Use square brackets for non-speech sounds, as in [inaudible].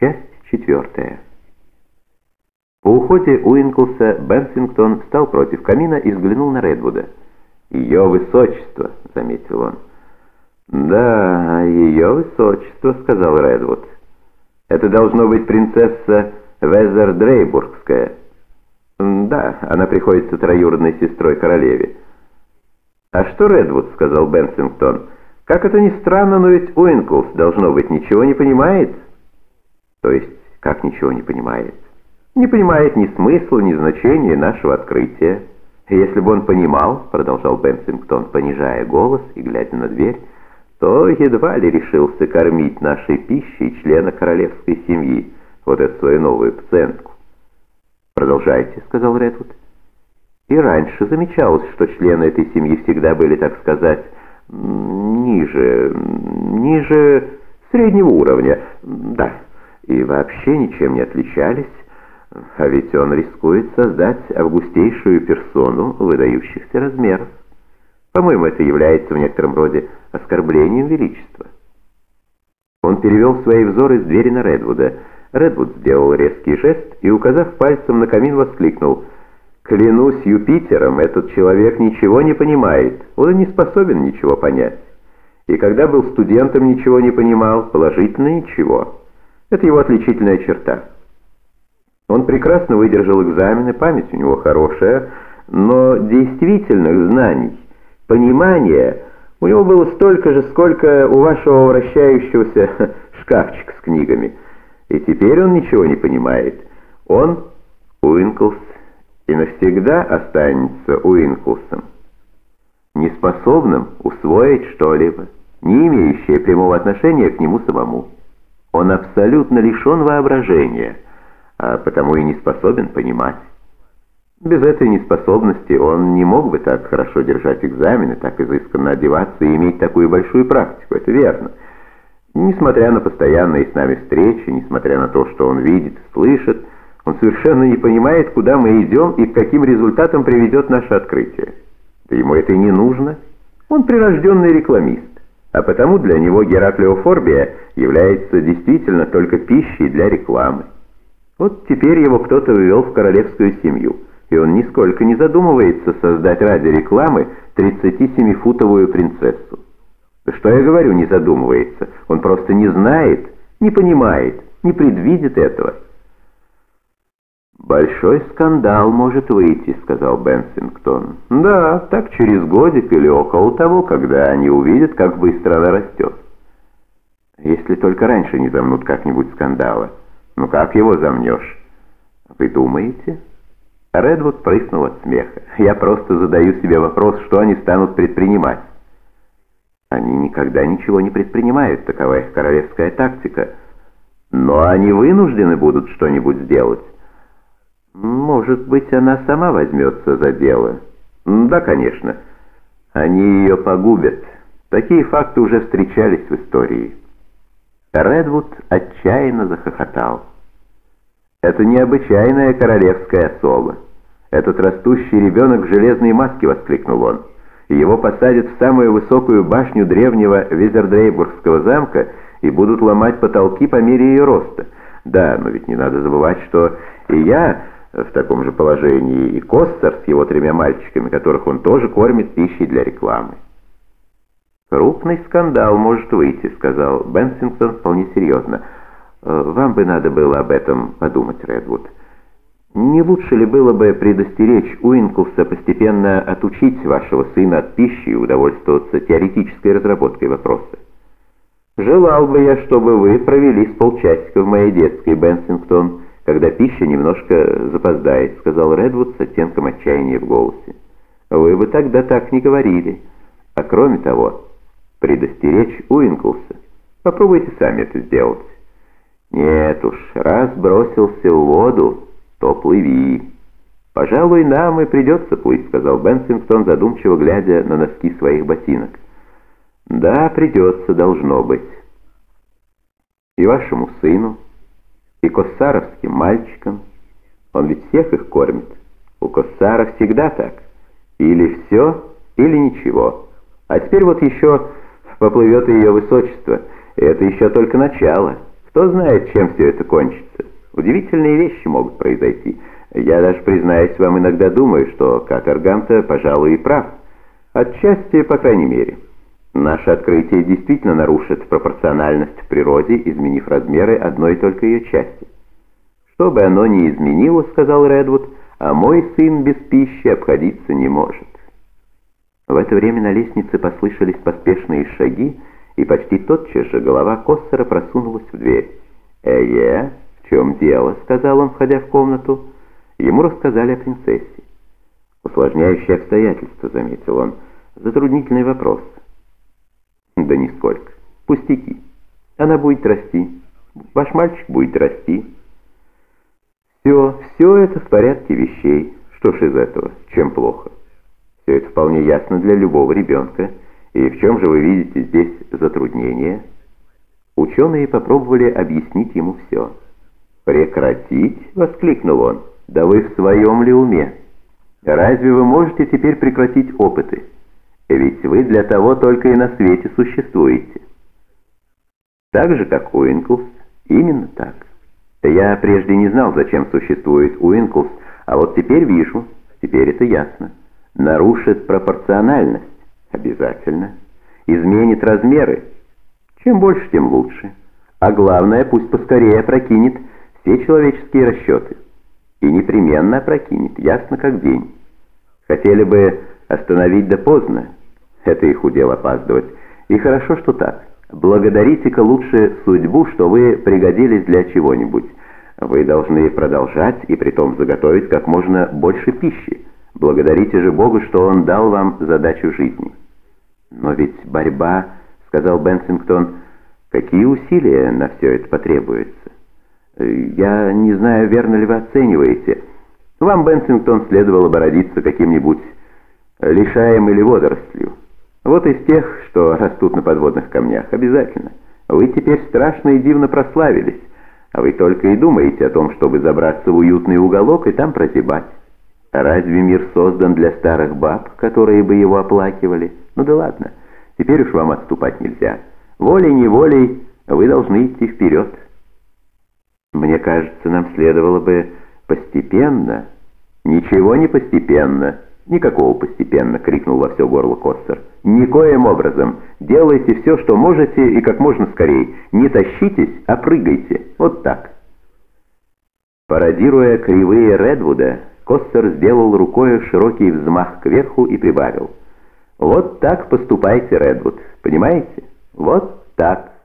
Часть четвертая. По уходе Уинклса Бенсингтон встал против камина и взглянул на Редвуда. «Ее высочество», — заметил он. «Да, ее высочество», — сказал Редвуд. «Это должно быть принцесса Везер Дрейбургская». «Да, она приходится троюродной сестрой королеве». «А что Редвуд?» — сказал Бенсингтон. «Как это ни странно, но ведь Уинклс, должно быть, ничего не понимает». То есть, как ничего не понимает? Не понимает ни смысла, ни значения нашего открытия. Если бы он понимал, продолжал Бенсингтон, понижая голос и глядя на дверь, то едва ли решился кормить нашей пищей члена королевской семьи, вот эту свою новую пациентку. «Продолжайте», — сказал Редвуд. И раньше замечалось, что члены этой семьи всегда были, так сказать, ниже, ниже среднего уровня. Да, и вообще ничем не отличались, а ведь он рискует создать августейшую персону выдающихся размеров. По-моему, это является в некотором роде оскорблением величества. Он перевел свои взоры с двери на Редвуда. Редвуд сделал резкий жест и, указав пальцем на камин, воскликнул «Клянусь Юпитером, этот человек ничего не понимает, он не способен ничего понять. И когда был студентом, ничего не понимал, положительно ничего». Это его отличительная черта. Он прекрасно выдержал экзамены, память у него хорошая, но действительных знаний, понимания у него было столько же, сколько у вашего вращающегося [laughs] шкафчика с книгами. И теперь он ничего не понимает. Он Уинклс и навсегда останется Уинклсом, неспособным усвоить что-либо, не имеющее прямого отношения к нему самому. Он абсолютно лишен воображения, а потому и не способен понимать. Без этой неспособности он не мог бы так хорошо держать экзамены, так изысканно одеваться и иметь такую большую практику, это верно. Несмотря на постоянные с нами встречи, несмотря на то, что он видит, слышит, он совершенно не понимает, куда мы идем и к каким результатам приведет наше открытие. Да ему это и не нужно. Он прирожденный рекламист а потому для него гераклеофорбия является действительно только пищей для рекламы. Вот теперь его кто-то вывел в королевскую семью, и он нисколько не задумывается создать ради рекламы 37-футовую принцессу. Что я говорю, не задумывается, он просто не знает, не понимает, не предвидит этого. «Большой скандал может выйти», — сказал Бенсингтон. «Да, так через годик или около того, когда они увидят, как быстро она растет. Если только раньше не замнут как-нибудь скандала. Ну как его замнешь? Вы думаете?» Редвуд прыснул от смеха. «Я просто задаю себе вопрос, что они станут предпринимать». «Они никогда ничего не предпринимают, такова их королевская тактика. Но они вынуждены будут что-нибудь сделать». Может быть, она сама возьмется за дело. Да, конечно. Они ее погубят. Такие факты уже встречались в истории. Редвуд отчаянно захохотал. Это необычайная королевская особа. Этот растущий ребенок в железной маске, воскликнул он. Его посадят в самую высокую башню древнего Визердрейбургского замка и будут ломать потолки по мере ее роста. Да, но ведь не надо забывать, что и я в таком же положении, и Костер с его тремя мальчиками, которых он тоже кормит пищей для рекламы. «Крупный скандал может выйти», — сказал Бенсингтон вполне серьезно. «Э, «Вам бы надо было об этом подумать, Редвуд. Не лучше ли было бы предостеречь Уинклса постепенно отучить вашего сына от пищи и удовольствоваться теоретической разработкой вопроса? Желал бы я, чтобы вы провели с полчасика в моей детской, Бенсингтон» когда пища немножко запоздает», — сказал Редвуд с оттенком отчаяния в голосе. «Вы бы тогда так не говорили. А кроме того, предостеречь Уинклса. Попробуйте сами это сделать». «Нет уж, раз бросился в воду, то плыви». «Пожалуй, нам и придется плыть», — сказал Бенсингтон, задумчиво глядя на носки своих ботинок. «Да, придется, должно быть. И вашему сыну» и косаровским мальчикам. Он ведь всех их кормит. У Коссара всегда так. Или все, или ничего. А теперь вот еще поплывет ее высочество. И это еще только начало. Кто знает, чем все это кончится. Удивительные вещи могут произойти. Я даже, признаюсь, вам иногда думаю, что Катерганта, пожалуй, и прав. Отчасти, по крайней мере. Наше открытие действительно нарушит пропорциональность в природе, изменив размеры одной только ее части. Что бы оно ни изменило, сказал Редвуд, а мой сын без пищи обходиться не может. В это время на лестнице послышались поспешные шаги, и почти тотчас же голова Коссера просунулась в дверь. «Э-е, в чем дело?» — сказал он, входя в комнату. Ему рассказали о принцессе. «Усложняющие обстоятельства», — заметил он. «Затруднительный вопрос». «Да нисколько. Пустяки. Она будет расти. Ваш мальчик будет расти». «Все, все это в порядке вещей. Что ж из этого? Чем плохо?» «Все это вполне ясно для любого ребенка». И в чем же вы видите здесь затруднение? Ученые попробовали объяснить ему все. «Прекратить?» — воскликнул он. «Да вы в своем ли уме? Разве вы можете теперь прекратить опыты? Ведь вы для того только и на свете существуете». Так же, как Уинклс, именно так. Я прежде не знал, зачем существует Уинклс, а вот теперь вижу, теперь это ясно. Нарушит пропорциональность. Обязательно. Изменит размеры. Чем больше, тем лучше. А главное, пусть поскорее опрокинет все человеческие расчеты. И непременно опрокинет, ясно как день. Хотели бы остановить да поздно. Это их удел опаздывать. И хорошо, что так. Благодарите-ка лучше судьбу, что вы пригодились для чего-нибудь. Вы должны продолжать и притом заготовить как можно больше пищи. Благодарите же Бога, что Он дал вам задачу жизни. Но ведь борьба, сказал Бенсингтон, какие усилия на все это потребуется? Я не знаю, верно ли вы оцениваете. Вам, Бенсингтон, следовало бы родиться каким-нибудь лишаем или водорослью. Вот из тех, что растут на подводных камнях, обязательно. Вы теперь страшно и дивно прославились, а вы только и думаете о том, чтобы забраться в уютный уголок и там прозябать. Разве мир создан для старых баб, которые бы его оплакивали? Ну да ладно, теперь уж вам отступать нельзя. Волей-неволей вы должны идти вперед. Мне кажется, нам следовало бы постепенно... Ничего не постепенно. Никакого постепенно, крикнул во все горло Костер. Никоим образом. Делайте все, что можете и как можно скорее. Не тащитесь, а прыгайте. Вот так. Пародируя кривые Редвуда, Костер сделал рукой широкий взмах кверху и прибавил. «Вот так поступайте, Редвуд, понимаете? Вот так».